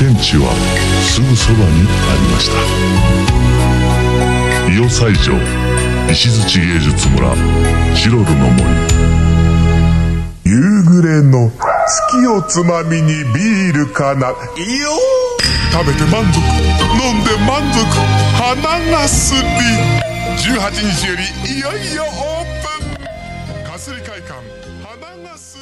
天地はすぐそばにありました。伊予西条石槌芸術村チロルの森。夕暮れの月をつまみにビールかな。伊予食べて満足。飲んで満足。鼻がすり。18日よりいよいよオープン。かすり会館がす